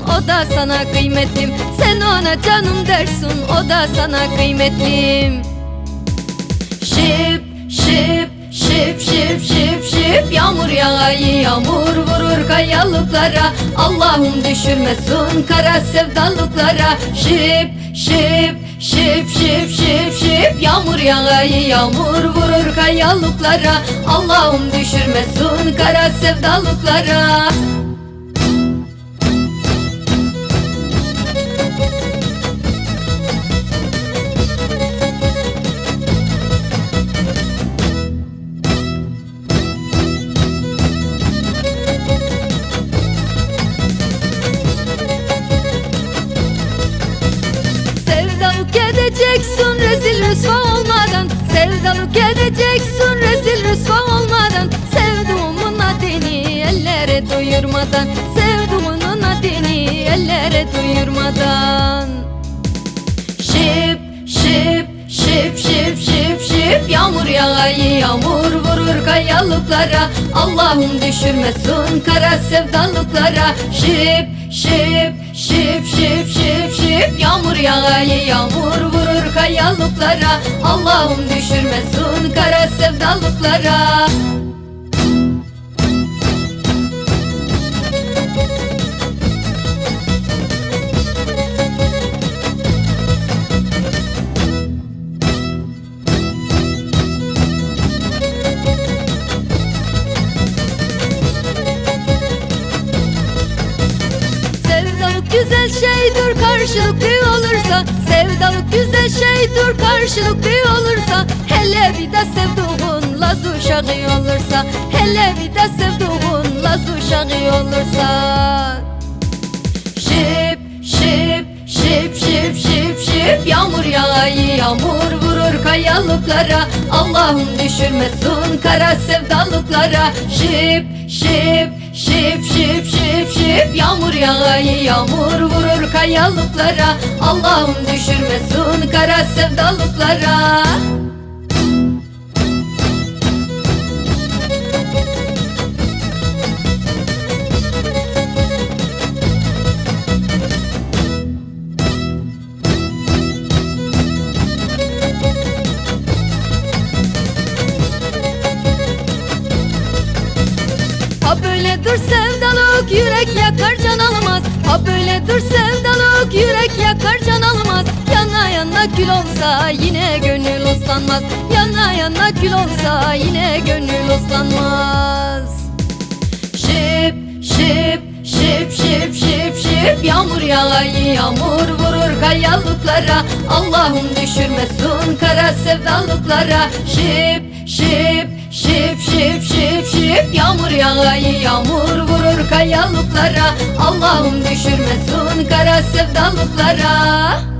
o da sana kıymetlim. Sen ona canım dersin o da sana kıymetlim. Şıp şıp şıp şıp şıp şıp. Yağmur yağayı yağmur vurur kayalıklara. Allah'ım düşürmesin kara sevdalıklara. Şıp şıp şıp şıp şıp şıp. Yağmur yağayı yağmur vurur kayalıklara. Allah'ım düşürmesin kara sevdalıklara rezil rüsva olmadan Sevdalık edeceksin rezil rüsva olmadan Sevduğumun adını ellere duyurmadan Sevduğumun adını ellere duyurmadan. Şıp şıp şıp şıp şıp şıp Yağmur yağayı yağmur vurur kayalıklara. Allah'ım düşürmesin kara sevdalıklara. Şıp şıp şıp şıp şıp şıp Yağmur yağayı yağmur vurur kayalıklara. Allah'ım düşürmesin kara sevdalıklara karşılıklı olursa Sevdalık güzel şeydir karşılıklı olursa Hele bir de sevduğun laz uşağı olursa Hele bir de sevduğun laz uşağı olursa. Şıp şıp şıp şıp şıp şıp Yağmur yağayı yağmur vurur kayalıklara. Allah'ım düşürmesin kara sevdalıklara. Şıp şıp şıp şıp şıp Yağmur yağayı yağmur vurur kayalıklara. Allah'ım düşürmesin kara sevdalıklara dur sevdalık yürek yakar can almaz. Ha böyle dur sevdalık yürek yakar can almaz. Yana yana kül olsa yine gönül uslanmaz. Yana yana kül olsa yine gönül uslanmaz. Şıp şıp şıp şıp şıp şıp. Yağmur yağayı yağmur vurur kayalıklara. Allah'ım düşürmesin kara sevdalıklara. Şıp şıp şıp şıp şıp şıp. Yağmur yağayı yağmur vurur kayalıklara. Allah'ım düşürmesin kara sevdalıklara